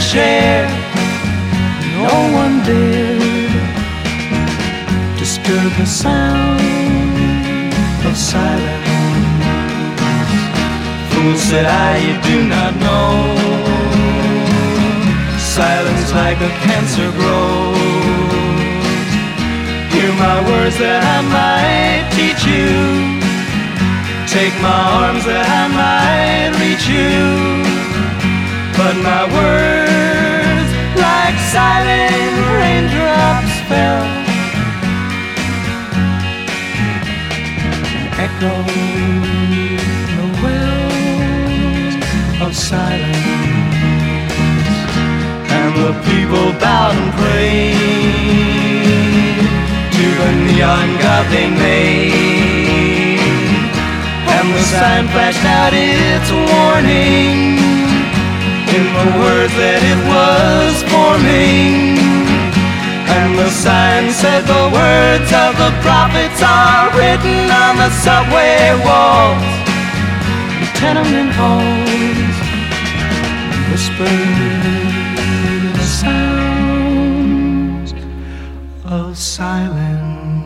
share. No one dared disturb the sound of silence. Fool said I, you do not know silence like a cancer grows. Hear my words that I might teach you. Take my arms that I might reach you. But my words, Echo the wells of silence and the people bowed and prayed to the neon god they made. And the sign flashed out its warning in the words that it was forming. And the sign said the words of the prophets are subway walls, the tenement halls, whispered sounds of silence.